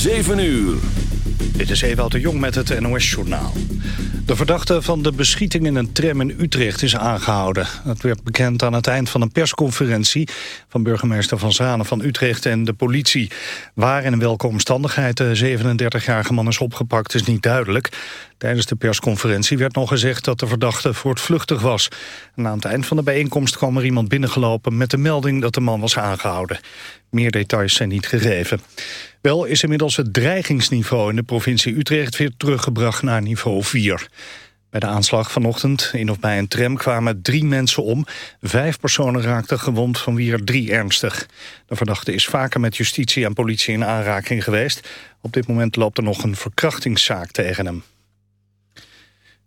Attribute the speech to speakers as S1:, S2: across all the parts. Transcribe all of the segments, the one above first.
S1: 7 uur.
S2: Dit is Ewout de Jong met het NOS-journaal. De verdachte van de beschieting in een tram in Utrecht is aangehouden. Dat werd bekend aan het eind van een persconferentie... van burgemeester Van Zanen van Utrecht en de politie. Waar en in welke omstandigheid de 37-jarige man is opgepakt is niet duidelijk. Tijdens de persconferentie werd nog gezegd dat de verdachte voortvluchtig was. En aan het eind van de bijeenkomst kwam er iemand binnengelopen... met de melding dat de man was aangehouden. Meer details zijn niet gegeven. Wel is inmiddels het dreigingsniveau in de provincie Utrecht weer teruggebracht naar niveau 4. Bij de aanslag vanochtend in of bij een tram kwamen drie mensen om. Vijf personen raakten gewond, van wie er drie ernstig. De verdachte is vaker met justitie en politie in aanraking geweest. Op dit moment loopt er nog een verkrachtingszaak tegen hem.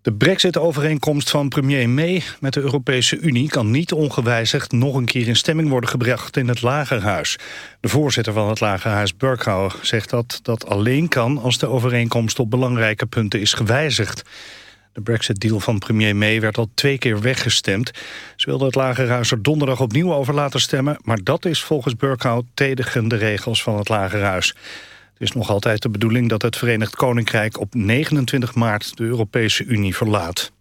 S2: De brexit-overeenkomst van premier May met de Europese Unie... kan niet ongewijzigd nog een keer in stemming worden gebracht in het Lagerhuis. De voorzitter van het Lagerhuis, Burkhow, zegt dat dat alleen kan... als de overeenkomst op belangrijke punten is gewijzigd. De brexit-deal van premier May werd al twee keer weggestemd. Ze wilde het Lagerhuis er donderdag opnieuw over laten stemmen... maar dat is volgens Burkhow tegen de regels van het Lagerhuis. Is nog altijd de bedoeling dat het Verenigd Koninkrijk op 29 maart de Europese Unie verlaat.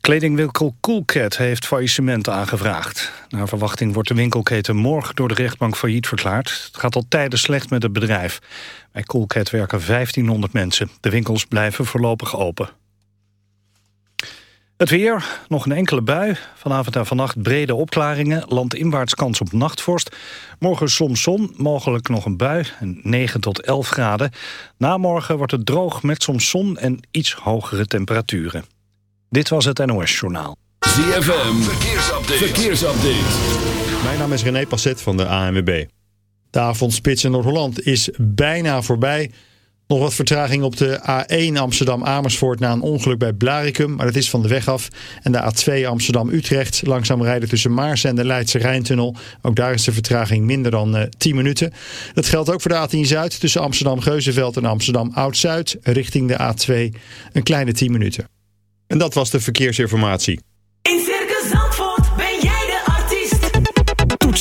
S2: Kledingwinkel Coolcat heeft faillissement aangevraagd. Naar verwachting wordt de winkelketen morgen door de rechtbank failliet verklaard. Het gaat al tijden slecht met het bedrijf. Bij Coolcat werken 1500 mensen. De winkels blijven voorlopig open. Het weer, nog een enkele bui. Vanavond en vannacht brede opklaringen. Landinwaarts kans op nachtvorst. Morgen soms zon, mogelijk nog een bui. 9 tot 11 graden. Na morgen wordt het droog met soms zon en iets hogere temperaturen. Dit was het NOS Journaal.
S1: ZFM, verkeersupdate. verkeersupdate.
S3: Mijn naam is René Passet van de ANWB. De avondspits in Noord-Holland is bijna voorbij... Nog wat vertraging op de A1 Amsterdam-Amersfoort na een ongeluk bij Blaricum, maar dat is van de weg af. En de A2 Amsterdam-Utrecht, langzaam rijden tussen Maarsen en de Leidse Rijntunnel. Ook daar is de vertraging minder dan uh, eh, 10 minuten. Dat geldt ook voor de A10 Zuid tussen Amsterdam-Geuzenveld en Amsterdam-Oud-Zuid, richting de A2, een kleine 10 minuten. En dat was de verkeersinformatie.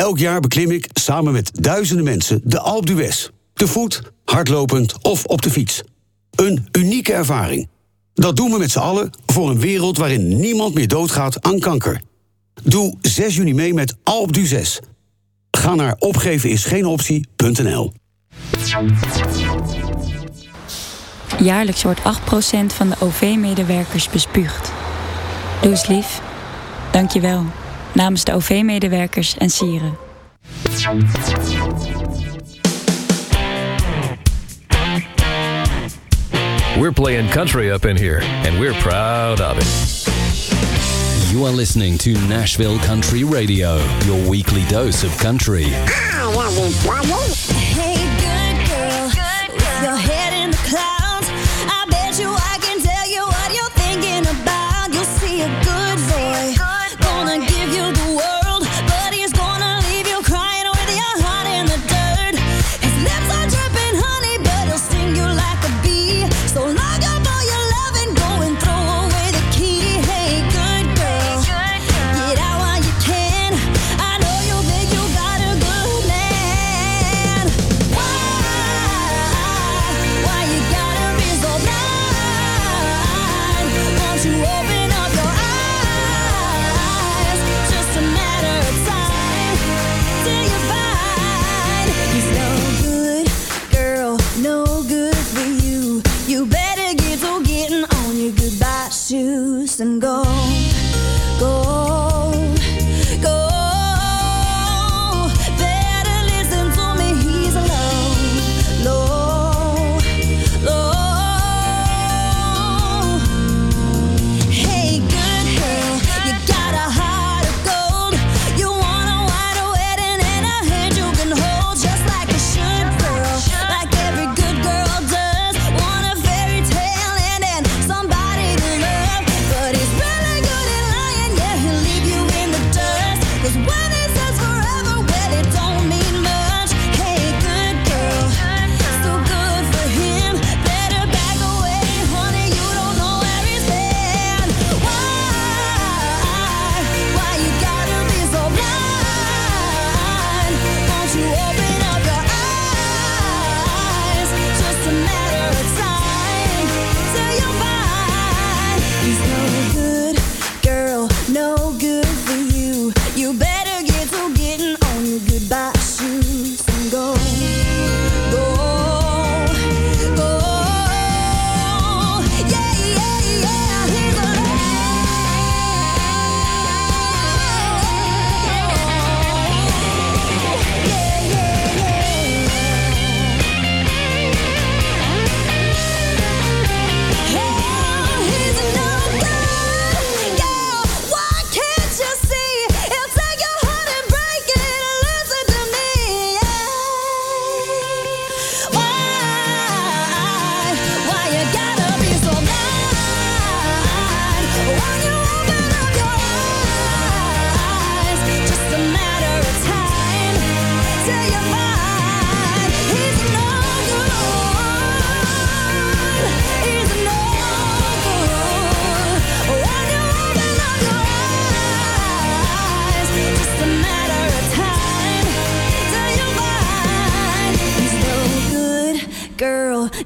S4: Elk jaar beklim ik samen met duizenden mensen de Alpe d'Huez. Te voet, hardlopend of op de fiets. Een unieke ervaring. Dat doen we met z'n allen voor een wereld waarin niemand meer doodgaat aan kanker. Doe 6 juni mee met d'Huez. Ga naar opgevenisgeenoptie.nl
S5: Jaarlijks wordt 8% van de OV-medewerkers bespuugd. Doe eens lief. Dank je wel namens de OV-medewerkers en sieren.
S6: We're playing country up in here, and we're proud of it.
S7: You are listening to Nashville Country Radio, your weekly dose of country.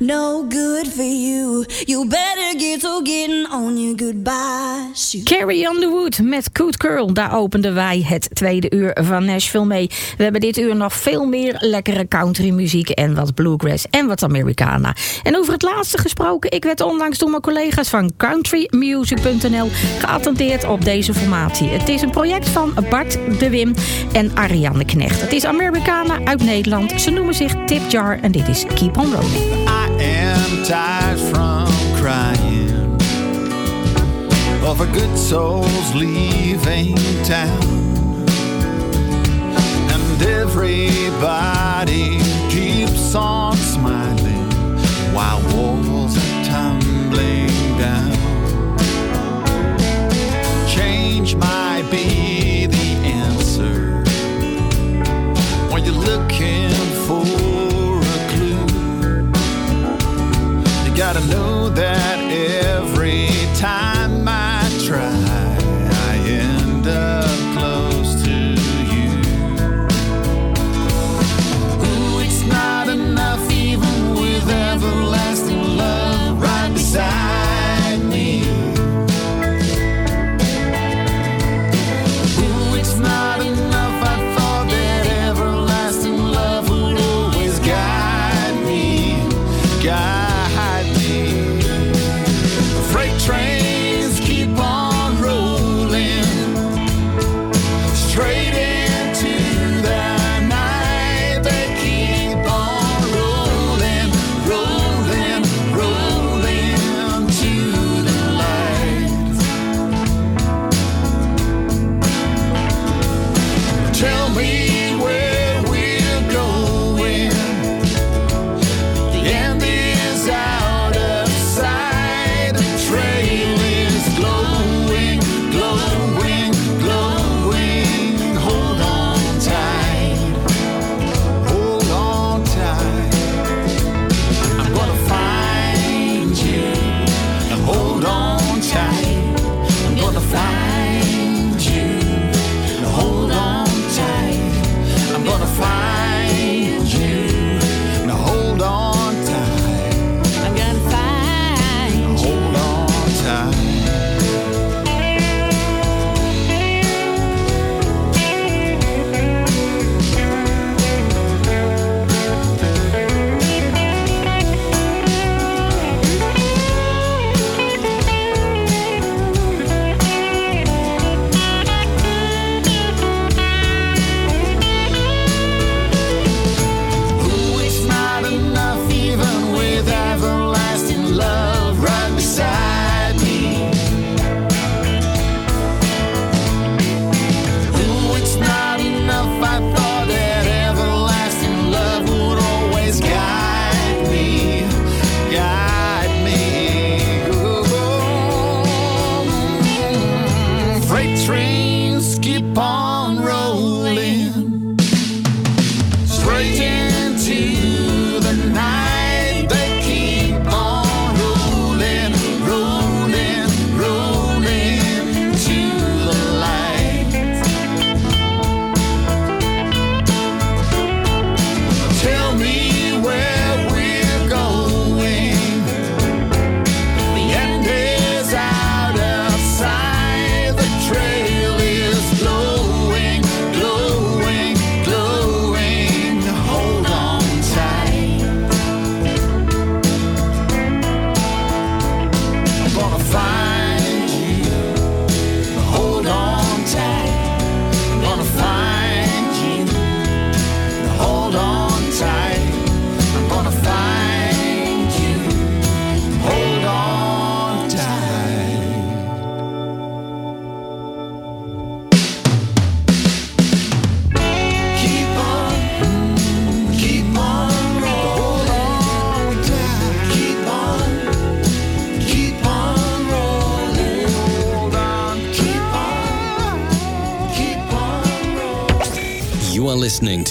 S8: No good for you. You better get to getting on your goodbye shoes.
S9: Carrie Underwood met Good Girl. Daar openden wij het tweede uur van Nashville mee. We hebben dit uur nog veel meer lekkere country muziek en wat bluegrass en wat Americana. En over het laatste gesproken, ik werd onlangs door mijn collega's van countrymusic.nl geattendeerd op deze formatie. Het is een project van Bart de Wim en Ariane Knecht. Het is Americana uit Nederland. Ze noemen zich Tip Jar en dit is Keep on Rolling.
S10: Am tired from crying over good souls leaving town. And everybody keeps on smiling while walls are tumbling down. Change might be the answer when you're looking for gotta know that every time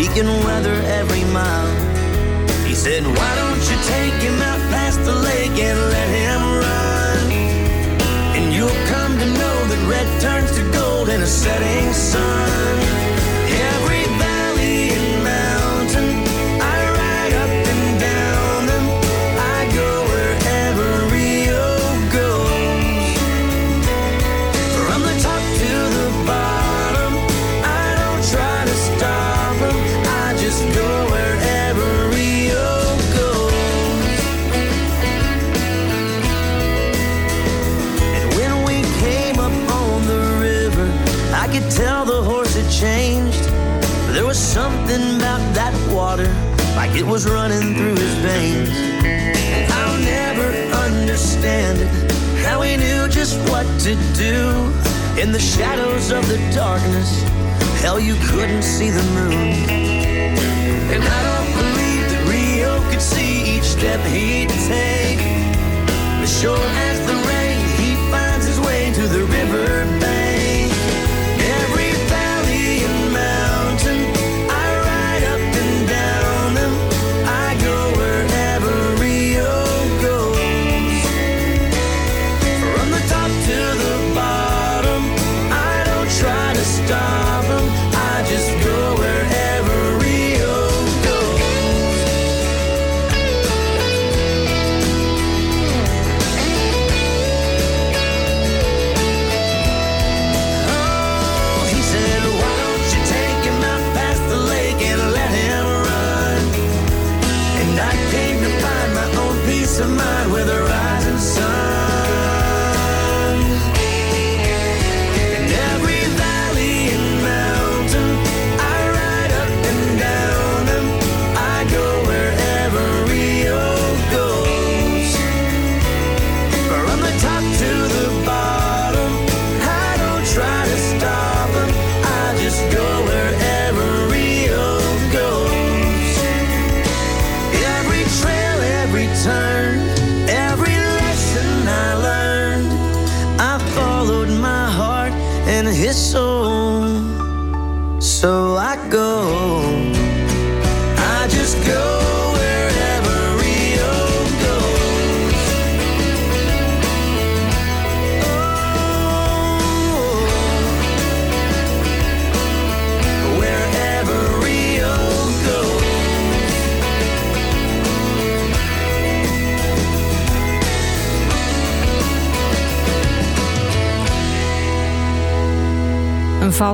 S11: He can weather every mile. He said, Why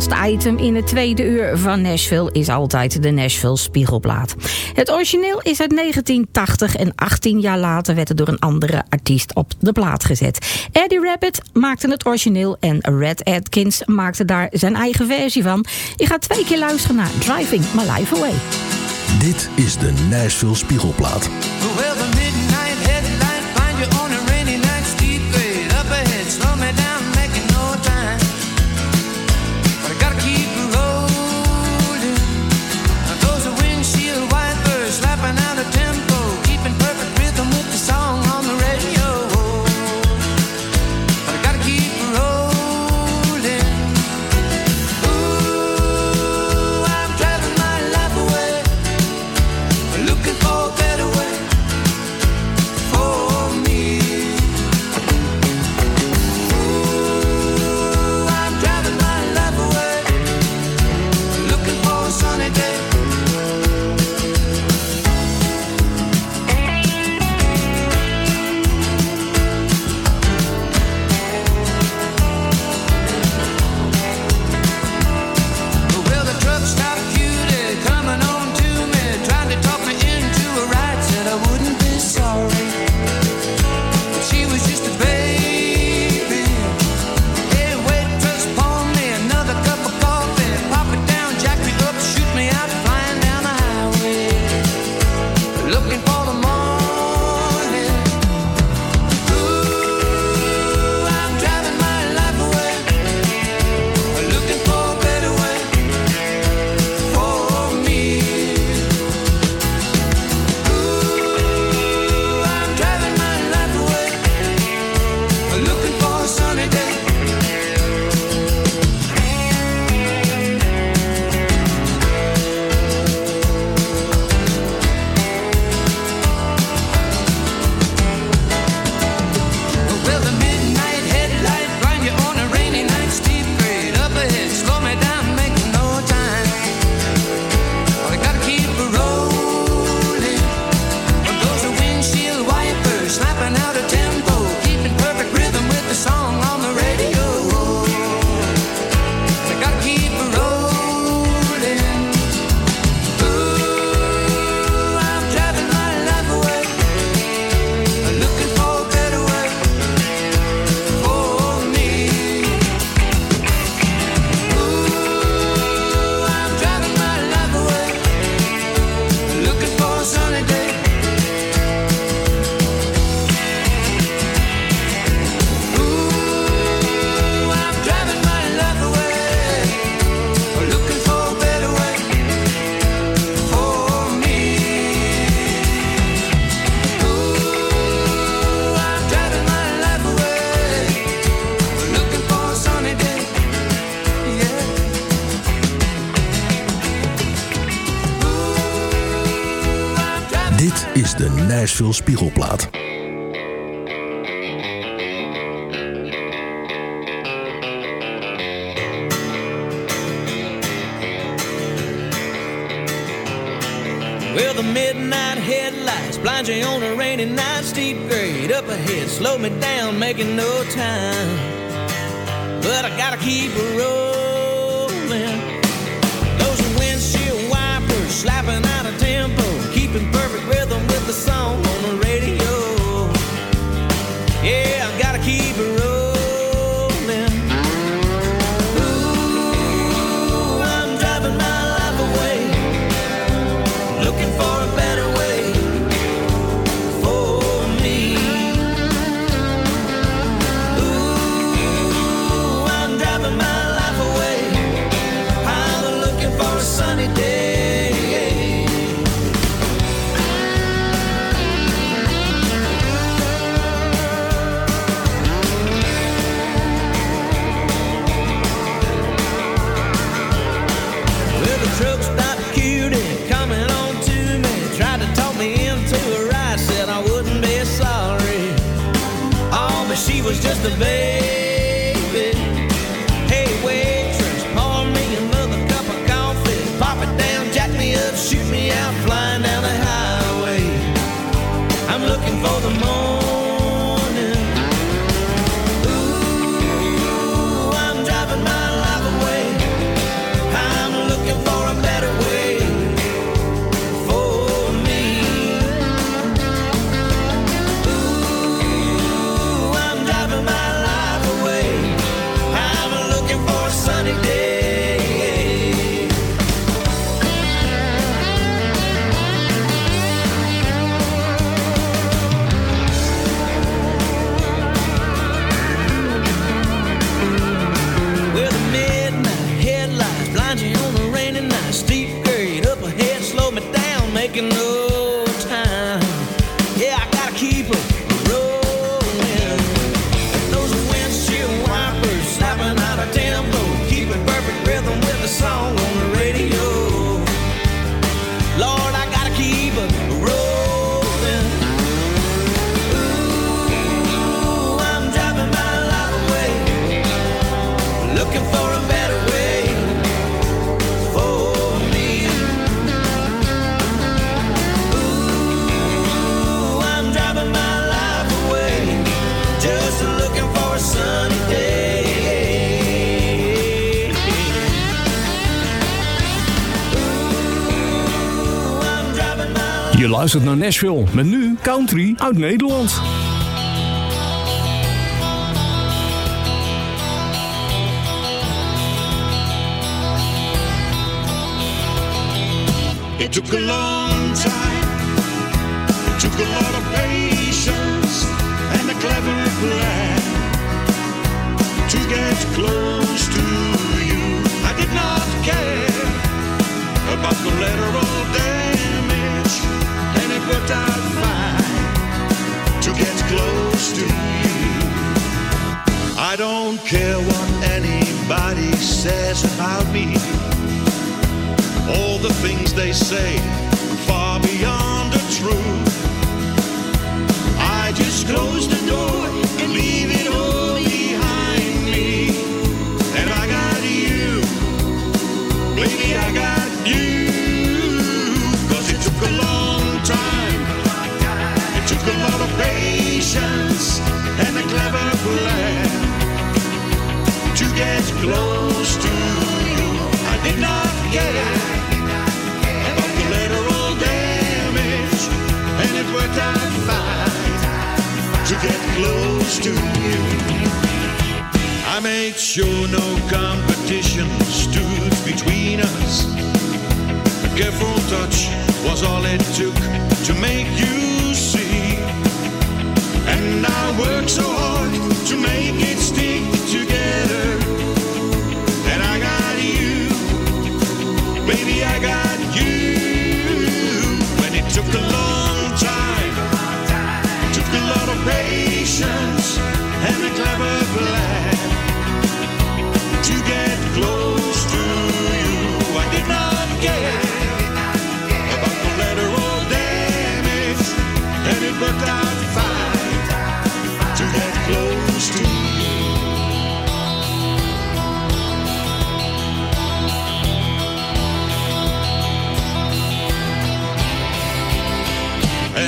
S9: vast item in het tweede uur van Nashville is altijd de Nashville Spiegelplaat. Het origineel is uit 1980 en 18 jaar later werd het door een andere artiest op de plaat gezet. Eddie Rabbit maakte het origineel en Red Atkins maakte daar zijn eigen versie van. Je gaat twee keer luisteren naar Driving My Life Away.
S12: Dit is de Nashville Spiegelplaat.
S13: Nashville Spiegelplaat.
S11: Well, the midnight headlights blind you on a rainy night. Steep grade up ahead, slow me down, making no time. But I gotta keep rolling. The song on the radio. She was just a baby.
S14: Luistert naar Nashville met nu country uit Nederland.
S15: It took a long time. It took a lot of patience and a clever plan to get close to you. I did not care about collateral damage, it worked out to get close to you. I don't care what anybody says about me all the things they say far beyond the truth. I just close the door and leave it close to you. I did not care about collateral damage, and it to get close to you. I made sure no competition stood between us. A careful touch was all it took to make you see. And I worked so hard to make it stick together. Baby, I got you. When it took a long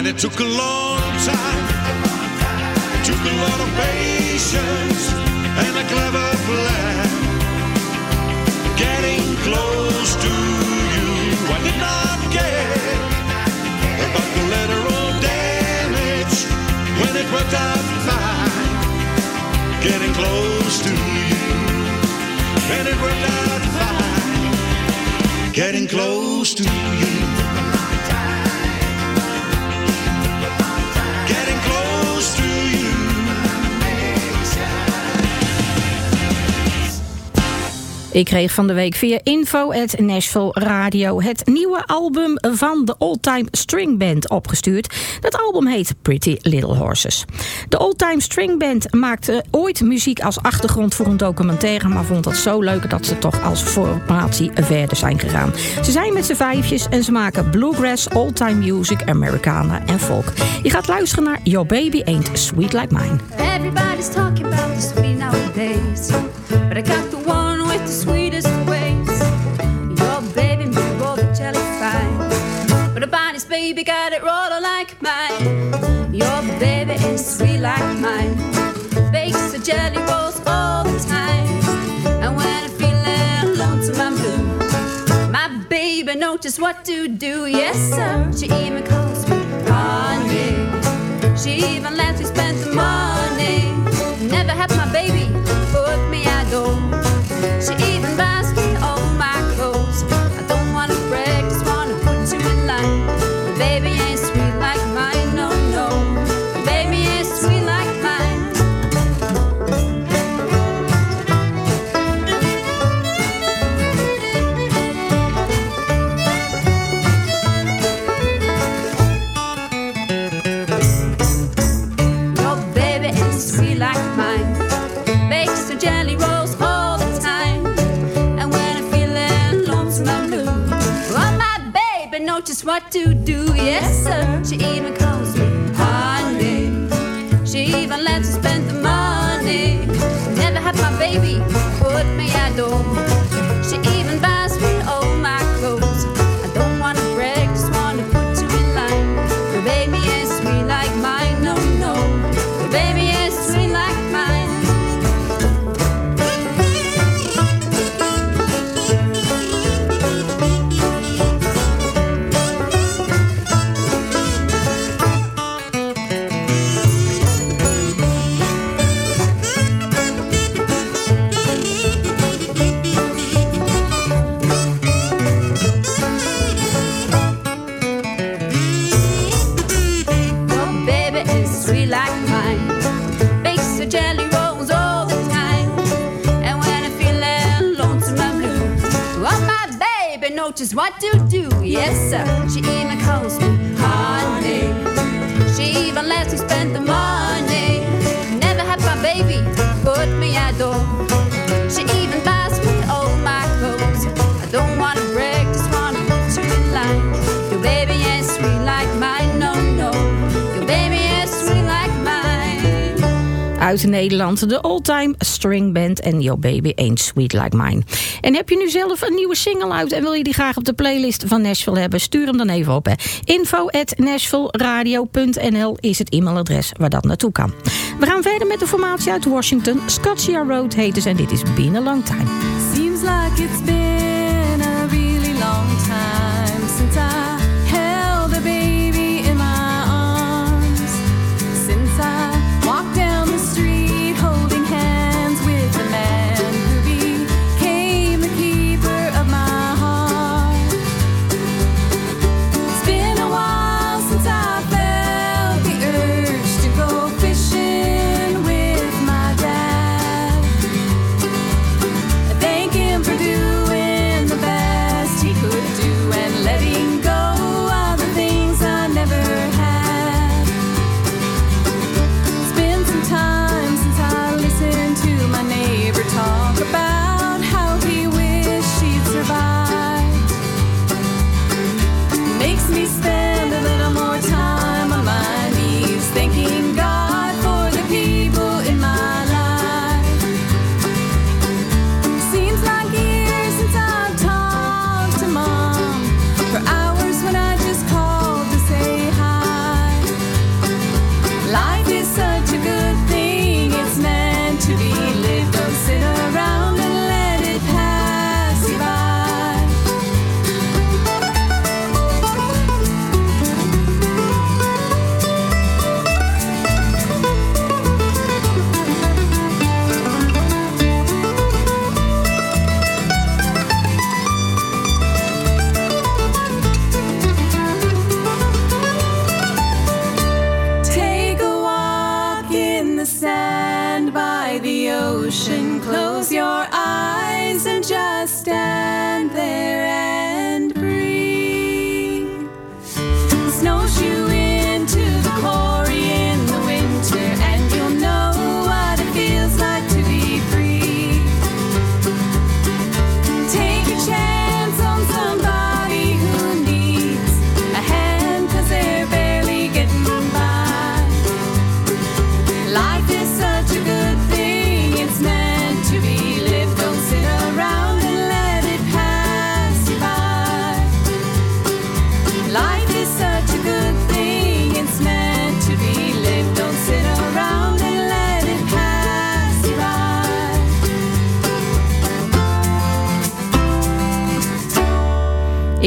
S15: it took a long time. It took a lot of patience and a clever plan. Getting close to you. I did not care about the collateral damage when it worked out fine. Getting close to you. When it worked out fine. Getting close to you.
S9: Ik kreeg van de week via info at Nashville Radio het nieuwe album van de Oldtime String Band opgestuurd. Dat album heet Pretty Little Horses. De Oldtime String Band maakte ooit muziek als achtergrond voor een documentaire, maar vond dat zo leuk dat ze toch als formatie verder zijn gegaan. Ze zijn met z'n vijfjes en ze maken bluegrass, oldtime music, Americana en folk. Je gaat luisteren naar Your Baby Ain't Sweet Like Mine.
S16: Everybody's talking about the sweet nowadays. But I baby got it rolled like mine. Your baby is sweet like mine. Bakes the jelly rolls all the time. And when I'm feeling lonesome and blue, my baby knows just what to do. Yes, sir. She even calls me honey. She even lets me spend the money. Never had my baby put me out door.
S9: Nederland, de Oldtime String Band en Your Baby Ain't Sweet Like Mine. En heb je nu zelf een nieuwe single uit en wil je die graag op de playlist van Nashville hebben? Stuur hem dan even op. Hè. Info at is het e-mailadres waar dat naartoe kan. We gaan verder met de formatie uit Washington. Scotia Road heten ze en dit is Been a Long Time.
S17: Seems like it's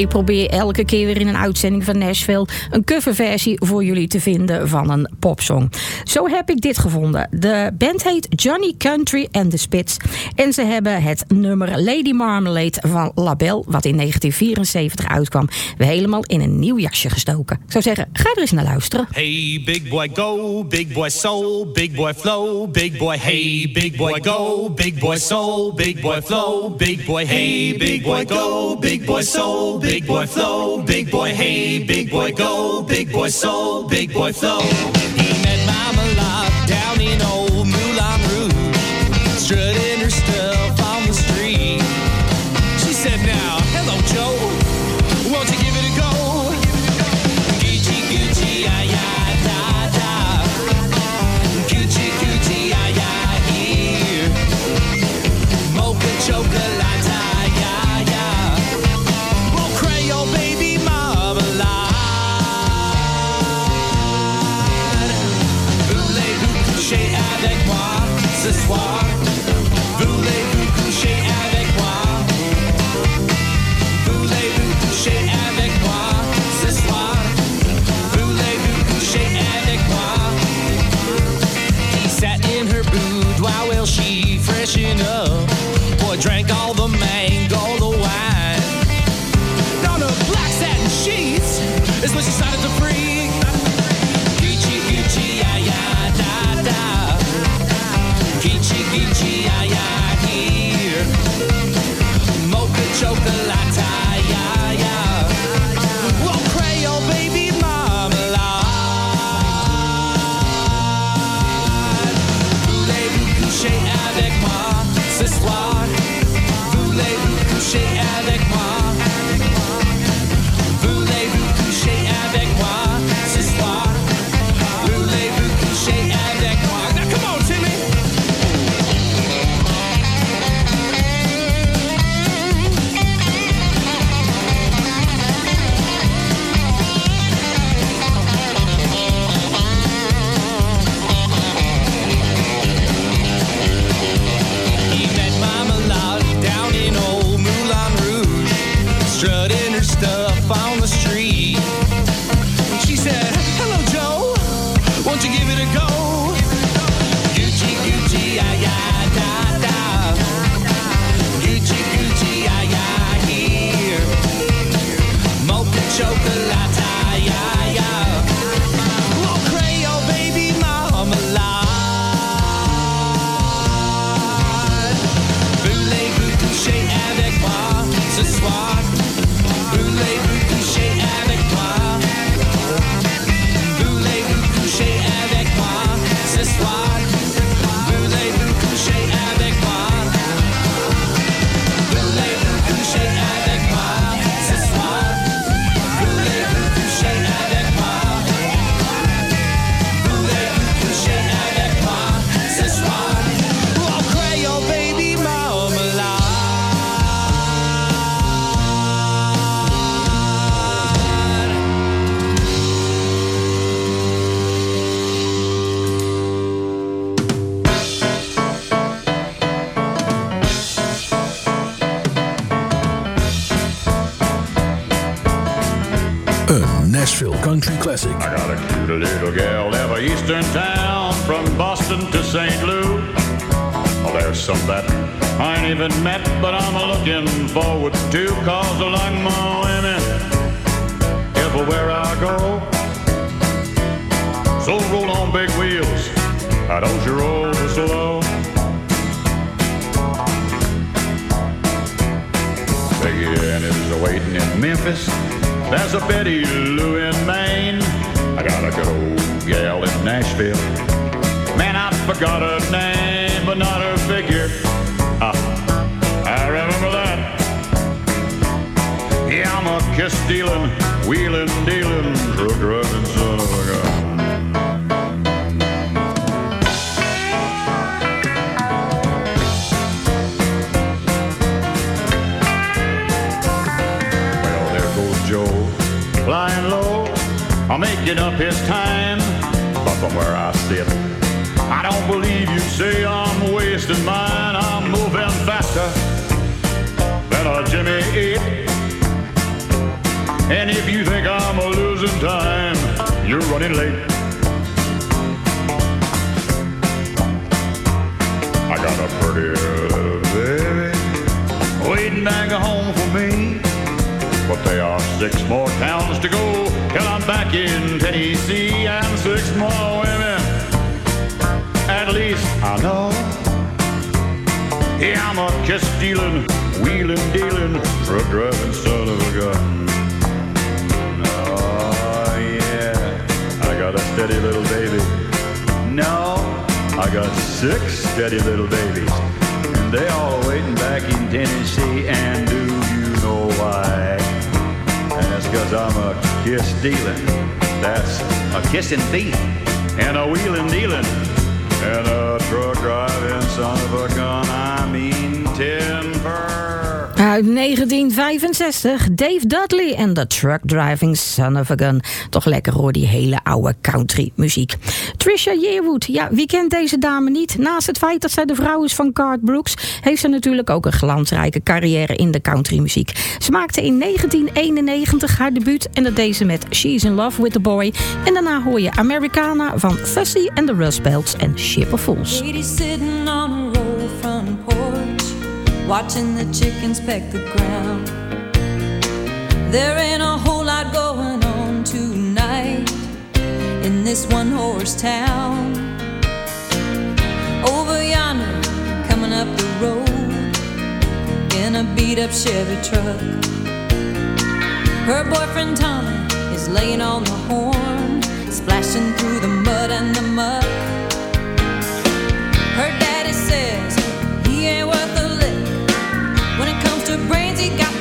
S9: Ik probeer elke keer weer in een uitzending van Nashville een coverversie voor jullie te vinden van een popsong. Zo heb ik dit gevonden. De band heet Johnny Country and the Spits. En ze hebben het nummer Lady Marmalade van Label, wat in 1974 uitkwam, weer helemaal in een nieuw jasje gestoken. Ik zou zeggen, ga er eens naar luisteren.
S11: Hey big boy go, big boy soul, big boy flow, big boy hey, big boy go, big boy soul, big boy flow, big boy hey, big boy go, big boy soul, big Big boy flow, big boy hey, big boy go, big boy soul, big boy flow. He met Mama Love down in old
S18: making up his time. But from where I sit, I don't believe you say I'm wasting mine. I'm moving faster than a Jimmy 8. And if you think I'm a losing time, you're running late. I got a pretty baby waiting back home for me. But there are six more towns to go till I'm back in Tennessee, and six more women, at least I know. Yeah, I'm a kiss stealing, wheeling, dealing, truck driving son of a gun. Oh, yeah, I got a steady little baby. No, I got six steady little babies. And they all waiting back in Tennessee. And do you know why? Because I'm a kiss dealing. That's a kissing thief. And a wheeling dealing. And a truck driving son of a gun. I mean timber.
S9: Uit 1965, Dave Dudley en The Truck Driving Son of a Gun. Toch lekker hoor, die hele oude country muziek. Trisha Yearwood, ja, wie kent deze dame niet? Naast het feit dat zij de vrouw is van Garth Brooks... heeft ze natuurlijk ook een glansrijke carrière in de countrymuziek. Ze maakte in 1991 haar debuut en dat deed ze met She's in Love with the Boy. En daarna hoor je Americana van Fussy and the Rust Belts en Ship of Fools.
S8: Watching the chickens peck the ground. There ain't a whole lot going on tonight in this one horse town. Over yonder, coming up the road in a beat up Chevy truck. Her boyfriend Tommy is laying on the horn, splashing through the mud and the muck. Her daddy says to brains, he got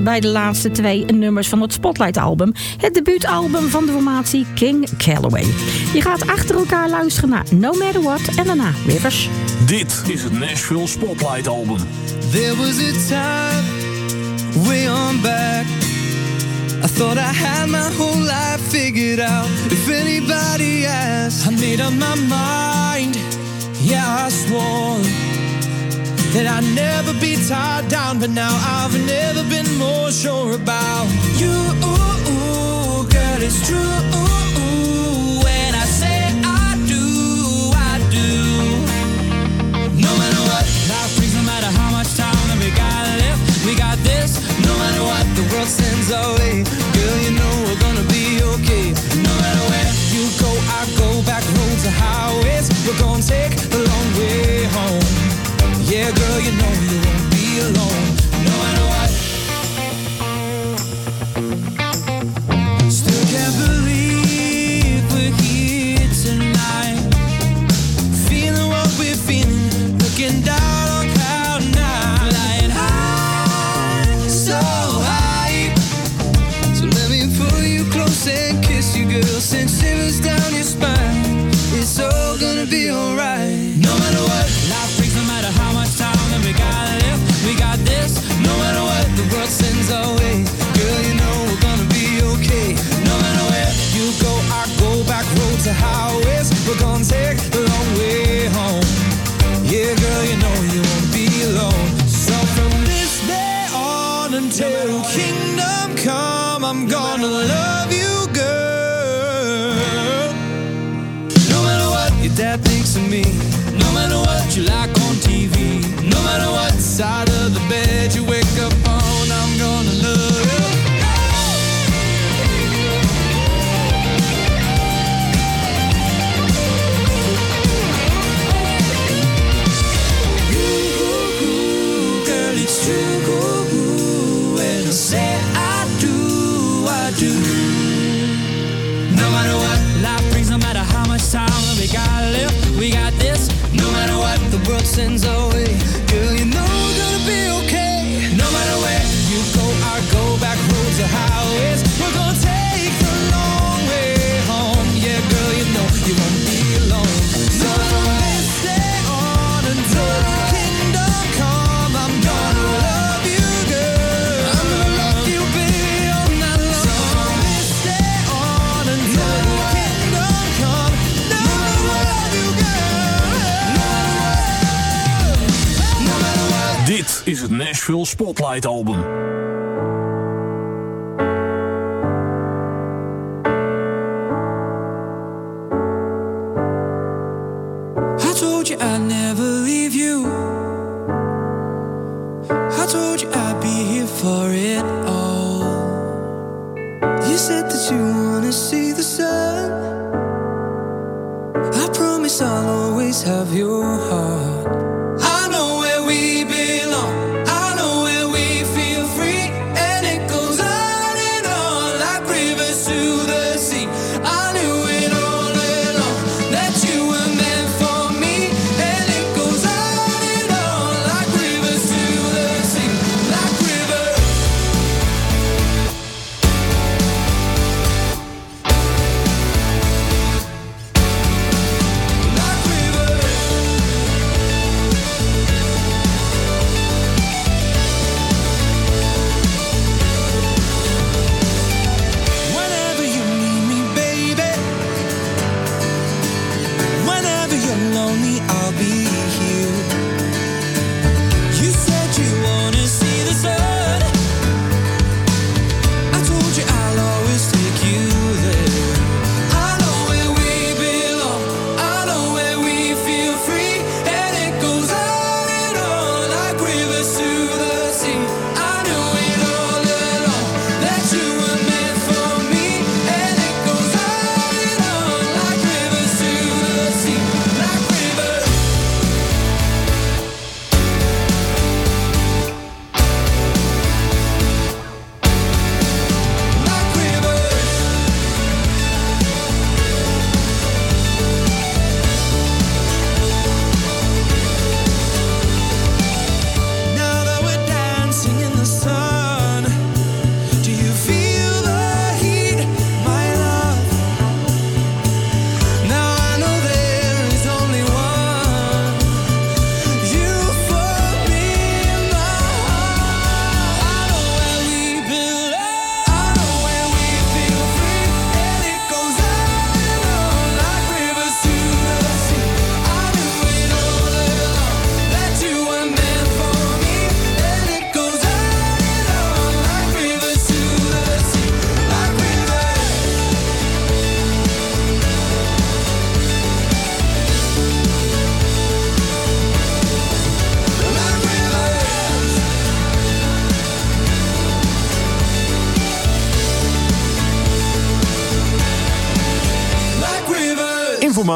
S9: Bij de laatste twee nummers van het Spotlight-album. Het debuutalbum van de formatie King Calloway. Je gaat achter elkaar luisteren naar No Matter What en daarna Rivers.
S14: Dit is het Nashville Spotlight Album.
S12: There was a time way on back. I thought I had my whole life figured out. If anybody asks, I made up my mind. Yeah, I swore that I'd never be tied down. But now I've never been more sure about you. Girl, it's true. When I say I do, I do. No matter what life brings, no matter how much time that we got left, we got this. No matter what the world sends our
S14: Spotlight album.
S12: I told you I'd never leave you. I told you I'd be here for it all. You said that you wanna see the sun. I promise I'll always have your heart.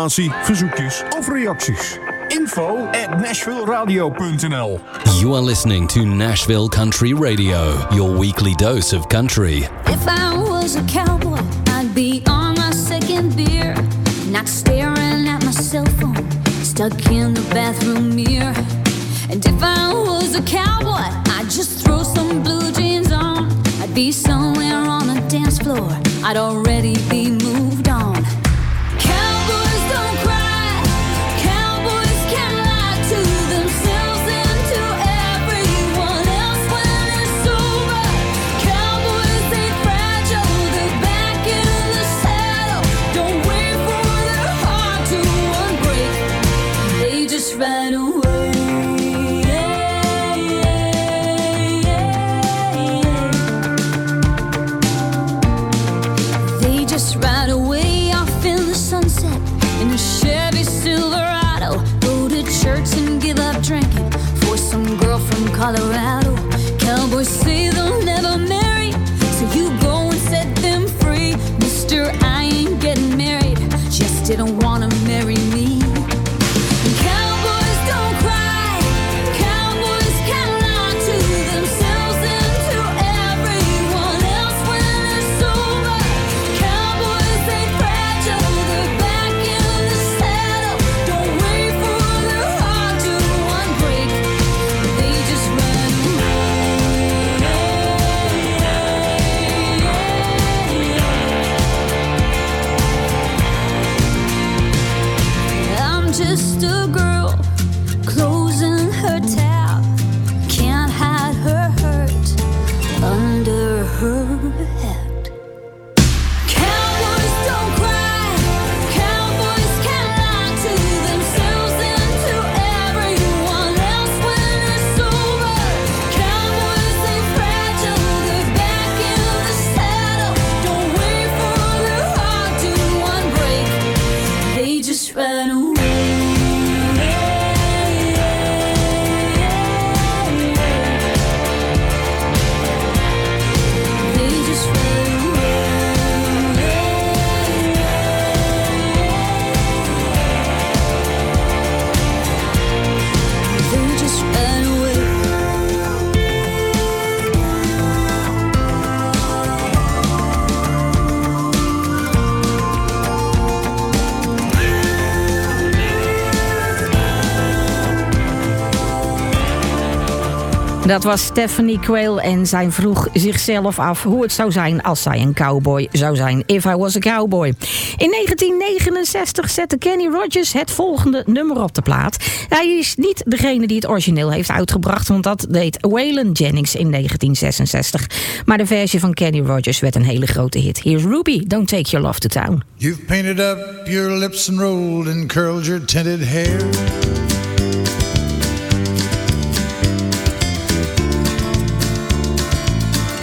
S14: informatie, verzoekjes of reacties. Info at nashvilleradio.nl
S7: You are listening to Nashville Country Radio, your weekly dose of country.
S8: If I was a cowboy, I'd be on my second beer. Not staring at my cell phone, stuck in the bathroom mirror. And if I was a cowboy, I'd just throw some blue jeans on. I'd be somewhere on the dance floor. I'd already be moving.
S9: Dat was Stephanie Quayle en zij vroeg zichzelf af hoe het zou zijn als zij een cowboy zou zijn. If I was a cowboy. In 1969 zette Kenny Rogers het volgende nummer op de plaat. Hij is niet degene die het origineel heeft uitgebracht, want dat deed Waylon Jennings in 1966. Maar de versie van Kenny Rogers werd een hele grote hit. Here's Ruby, Don't Take Your Love to Town.
S10: You've painted up your lips and rolled and curled your tinted hair.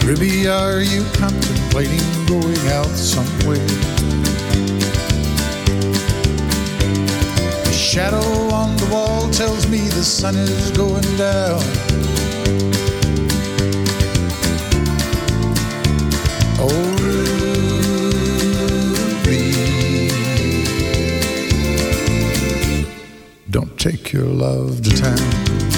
S10: Ruby, are you contemplating going out somewhere? The shadow on the wall tells me the sun is going down. Oh, Ruby, don't take your love to town.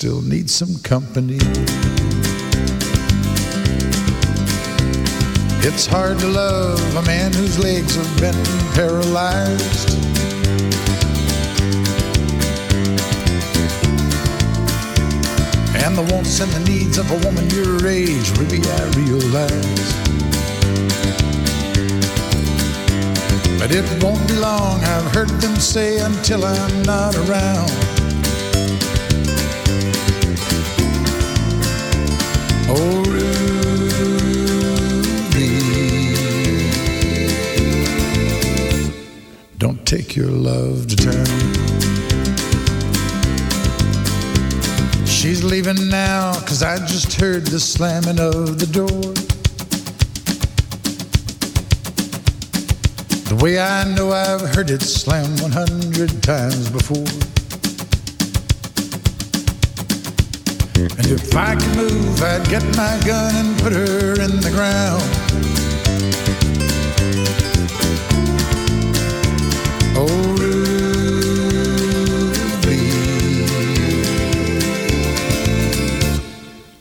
S10: Still need some company. It's hard to love a man whose legs have been paralyzed. And the wants and the needs of a woman your age, Ruby, I realize. But it won't be long, I've heard them say, until I'm not around. Take your love to town. She's leaving now, cause I just heard the slamming of the door. The way I know I've heard it slam 100 times before. And if I could move, I'd get my gun and put her in the ground. Oh, Ruby,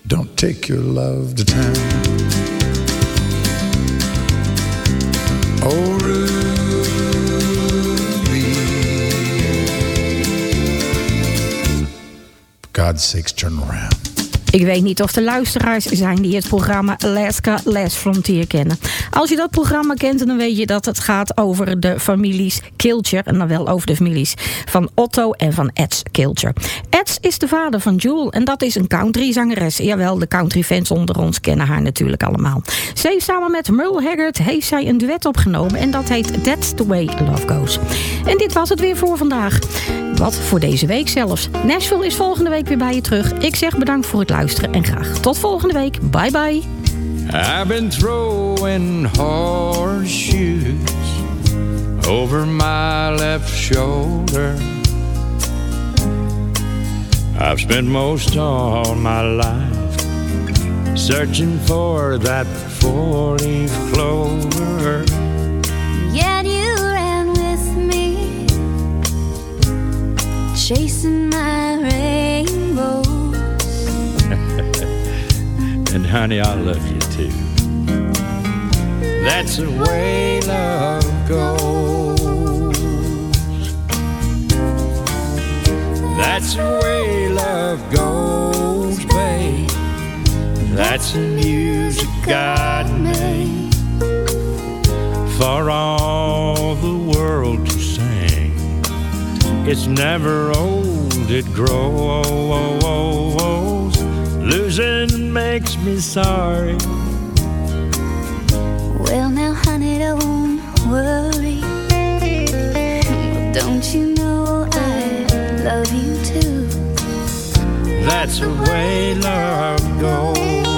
S10: don't take your love to town. Oh, Ruby, turn around.
S9: Ik weet niet of er luisteraars zijn die het programma Alaska Last Frontier kennen. Als je dat programma kent, dan weet je dat het gaat over de families Kilcher. En dan wel over de families van Otto en van Eds Kilcher. Eds is de vader van Jewel en dat is een countryzangeres. Jawel, de countryfans onder ons kennen haar natuurlijk allemaal. Ze samen met Merle Haggard heeft zij een duet opgenomen en dat heet That's the Way Love Goes. En dit was het weer voor vandaag. Wat voor deze week zelfs. Nashville is volgende week weer bij je terug. Ik zeg bedankt voor het luisteren en graag tot volgende week. Bye bye.
S18: I've been throwing horseshoes over my left shoulder. I've spent most all my life searching for that four-leaf clover.
S8: Chasing my rainbow.
S18: And honey, I love you too. That's the way love goes. That's the way love goes, babe. That's the music God made for all It's never old, it grows. Losing makes me sorry.
S8: Well, now, honey, don't worry. Don't you know I love you too?
S18: That's the way love goes.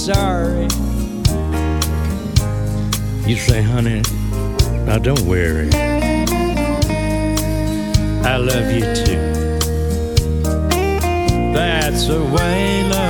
S10: sorry. You say, honey, now don't worry. I love you too. That's the way love.